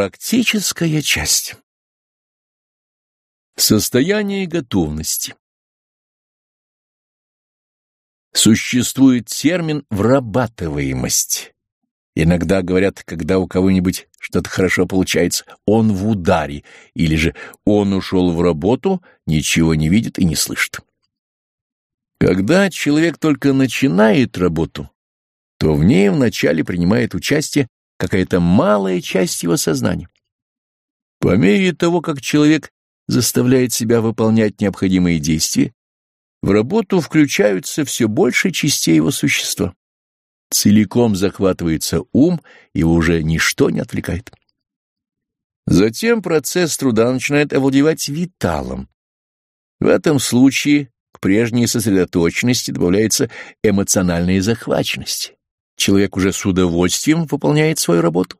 Практическая часть. Состояние готовности. Существует термин «врабатываемость». Иногда говорят, когда у кого-нибудь что-то хорошо получается, он в ударе, или же он ушел в работу, ничего не видит и не слышит. Когда человек только начинает работу, то в ней вначале принимает участие какая-то малая часть его сознания. По мере того, как человек заставляет себя выполнять необходимые действия, в работу включаются все больше частей его существа. Целиком захватывается ум, его уже ничто не отвлекает. Затем процесс труда начинает овладевать виталом. В этом случае к прежней сосредоточенности добавляется эмоциональная захваченность. Человек уже с удовольствием выполняет свою работу,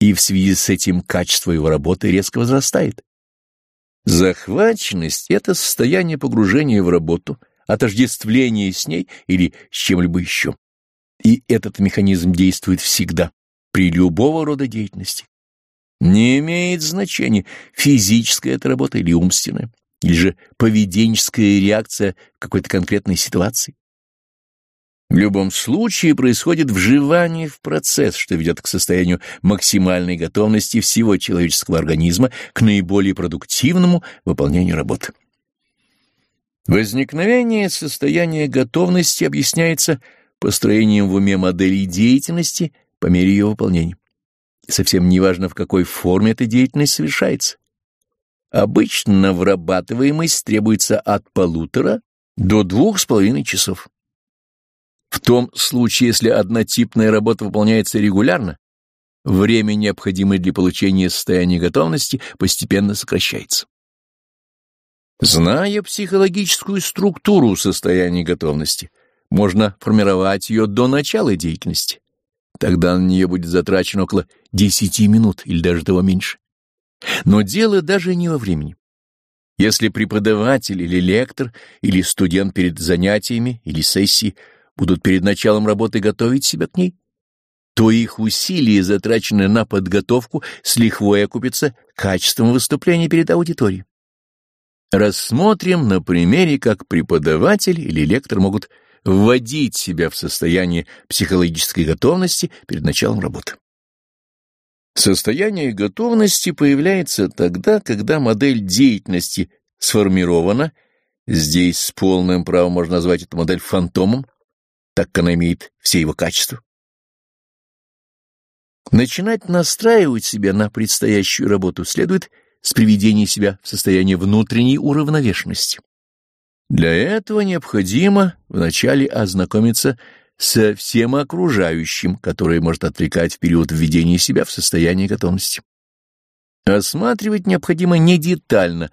и в связи с этим качество его работы резко возрастает. Захваченность — это состояние погружения в работу, отождествления с ней или с чем-либо еще. И этот механизм действует всегда, при любого рода деятельности. Не имеет значения, физическая это работа или умственная, или же поведенческая реакция в какой-то конкретной ситуации. В любом случае происходит вживание в процесс, что ведет к состоянию максимальной готовности всего человеческого организма к наиболее продуктивному выполнению работы. Возникновение состояния готовности объясняется построением в уме моделей деятельности по мере ее выполнения. совсем неважно, в какой форме эта деятельность совершается. Обычно вырабатываемость требуется от полутора до двух с половиной часов. В том случае, если однотипная работа выполняется регулярно, время, необходимое для получения состояния готовности, постепенно сокращается. Зная психологическую структуру состояния готовности, можно формировать ее до начала деятельности. Тогда на нее будет затрачено около 10 минут или даже того меньше. Но дело даже не во времени. Если преподаватель или лектор или студент перед занятиями или сессией будут перед началом работы готовить себя к ней, то их усилия, затраченные на подготовку, с лихвой окупятся качеством выступления перед аудиторией. Рассмотрим на примере, как преподаватель или лектор могут вводить себя в состояние психологической готовности перед началом работы. Состояние готовности появляется тогда, когда модель деятельности сформирована, здесь с полным правом можно назвать эту модель фантомом, так она имеет все его качества. Начинать настраивать себя на предстоящую работу следует с приведения себя в состояние внутренней уравновешенности. Для этого необходимо вначале ознакомиться со всем окружающим, которое может отвлекать в период введения себя в состояние готовности. Осматривать необходимо не детально,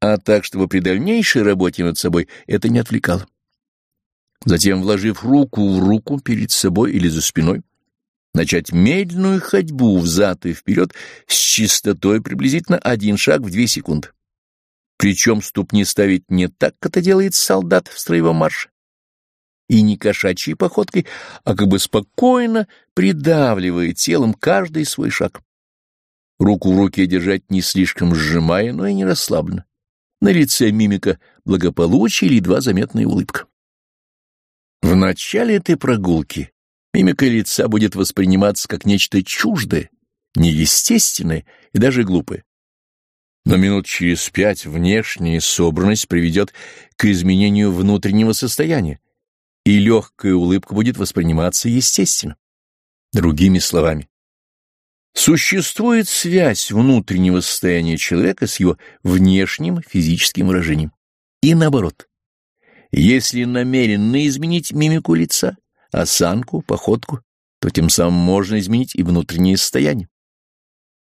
а так, чтобы при дальнейшей работе над собой это не отвлекало. Затем, вложив руку в руку перед собой или за спиной, начать медленную ходьбу взад и вперед с частотой приблизительно один шаг в две секунды. Причем ступни ставить не так, как это делает солдат в строевом марше, и не кошачьей походкой, а как бы спокойно придавливая телом каждый свой шаг. Руку в руке держать не слишком сжимая, но и не расслабленно. На лице мимика благополучия или едва заметная улыбка. В начале этой прогулки мимика лица будет восприниматься как нечто чуждое, неестественное и даже глупое. Но минут через пять внешняя собранность приведет к изменению внутреннего состояния, и легкая улыбка будет восприниматься естественно. Другими словами, существует связь внутреннего состояния человека с его внешним физическим выражением. И наоборот, если намеренно изменить мимику лица, осанку, походку, то тем самым можно изменить и внутреннее состояние.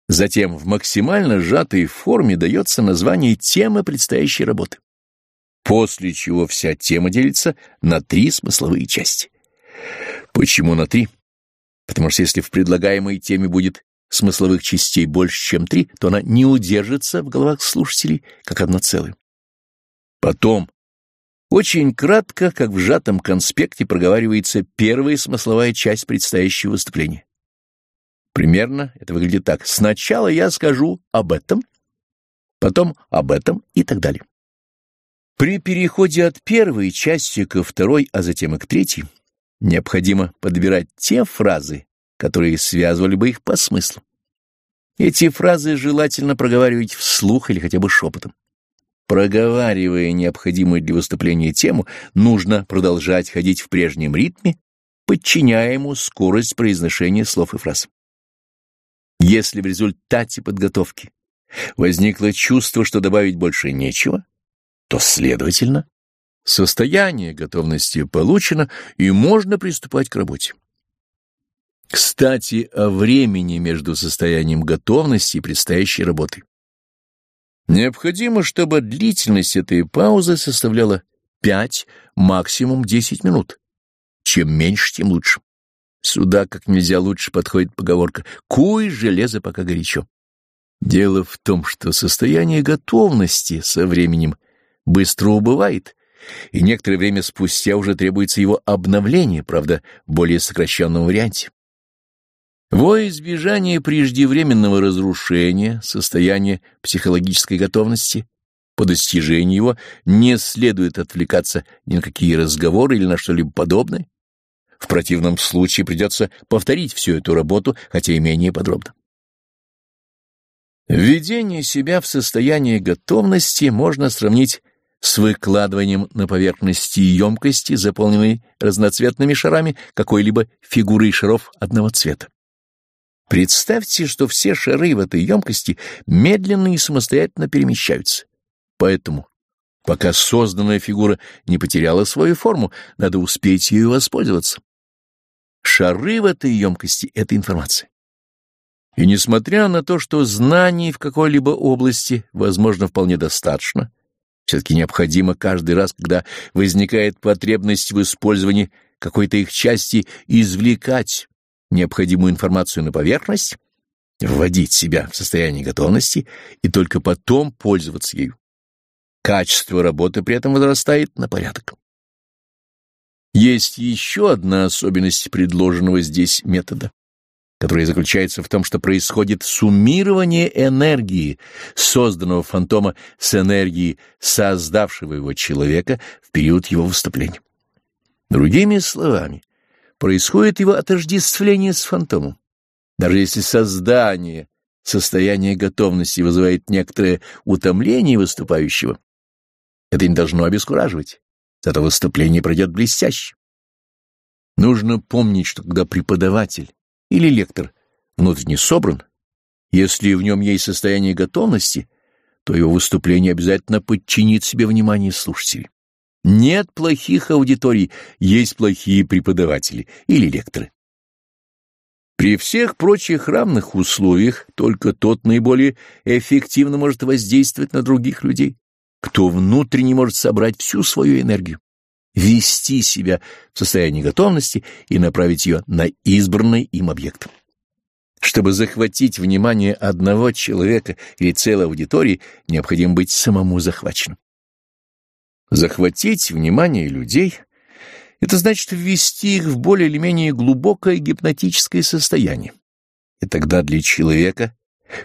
Затем в максимально сжатой форме дается название темы предстоящей работы, после чего вся тема делится на три смысловые части. Почему на три? Потому что если в предлагаемой теме будет смысловых частей больше, чем три, то она не удержится в головах слушателей как одно целое. Потом, очень кратко, как в сжатом конспекте, проговаривается первая смысловая часть предстоящего выступления. Примерно это выглядит так. Сначала я скажу об этом, потом об этом и так далее. При переходе от первой части ко второй, а затем и к третьей, необходимо подбирать те фразы, которые связывали бы их по смыслу. Эти фразы желательно проговаривать вслух или хотя бы шепотом. Проговаривая необходимую для выступления тему, нужно продолжать ходить в прежнем ритме, подчиняя ему скорость произношения слов и фраз. Если в результате подготовки возникло чувство, что добавить больше нечего, то, следовательно, состояние готовности получено и можно приступать к работе. Кстати, о времени между состоянием готовности и предстоящей работой. Необходимо, чтобы длительность этой паузы составляла 5, максимум 10 минут. Чем меньше, тем лучше. Сюда как нельзя лучше подходит поговорка «Куй железо, пока горячо». Дело в том, что состояние готовности со временем быстро убывает, и некоторое время спустя уже требуется его обновление, правда, в более сокращенном варианте. Во избежание преждевременного разрушения состояния психологической готовности, по достижении его не следует отвлекаться ни на какие разговоры или на что-либо подобное. В противном случае придется повторить всю эту работу, хотя и менее подробно. Введение себя в состояние готовности можно сравнить с выкладыванием на поверхности емкости, заполненной разноцветными шарами какой-либо фигуры шаров одного цвета. Представьте, что все шары в этой емкости медленно и самостоятельно перемещаются. Поэтому, пока созданная фигура не потеряла свою форму, надо успеть ею воспользоваться. Шары в этой емкости — это информация. И несмотря на то, что знаний в какой-либо области, возможно, вполне достаточно, все-таки необходимо каждый раз, когда возникает потребность в использовании какой-то их части, извлекать необходимую информацию на поверхность, вводить себя в состояние готовности и только потом пользоваться ею. Качество работы при этом возрастает на порядок. Есть еще одна особенность предложенного здесь метода, которая заключается в том, что происходит суммирование энергии, созданного фантома с энергией создавшего его человека в период его выступления. Другими словами, происходит его отождествление с фантомом. Даже если создание состояние готовности вызывает некоторое утомление выступающего, это не должно обескураживать, зато выступление пройдет блестяще. Нужно помнить, что когда преподаватель или лектор внутренне собран, если в нем есть состояние готовности, то его выступление обязательно подчинит себе внимание слушателей. Нет плохих аудиторий, есть плохие преподаватели или лекторы. При всех прочих равных условиях только тот наиболее эффективно может воздействовать на других людей, кто внутренне может собрать всю свою энергию, вести себя в состоянии готовности и направить ее на избранный им объект. Чтобы захватить внимание одного человека или целой аудитории, необходимо быть самому захваченным. Захватить внимание людей — это значит ввести их в более или менее глубокое гипнотическое состояние. И тогда для человека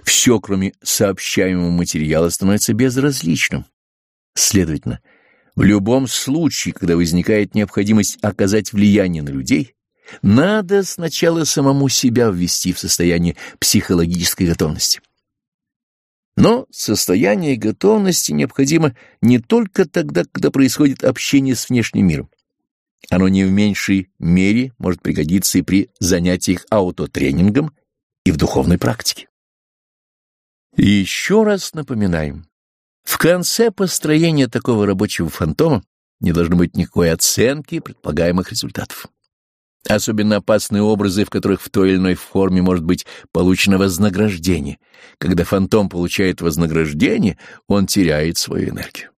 все, кроме сообщаемого материала, становится безразличным. Следовательно, в любом случае, когда возникает необходимость оказать влияние на людей, надо сначала самому себя ввести в состояние психологической готовности. Но состояние готовности необходимо не только тогда, когда происходит общение с внешним миром. Оно не в меньшей мере может пригодиться и при занятиях аутотренингом и в духовной практике. И еще раз напоминаем, в конце построения такого рабочего фантома не должно быть никакой оценки предполагаемых результатов. Особенно опасны образы, в которых в той или иной форме может быть получено вознаграждение. Когда фантом получает вознаграждение, он теряет свою энергию.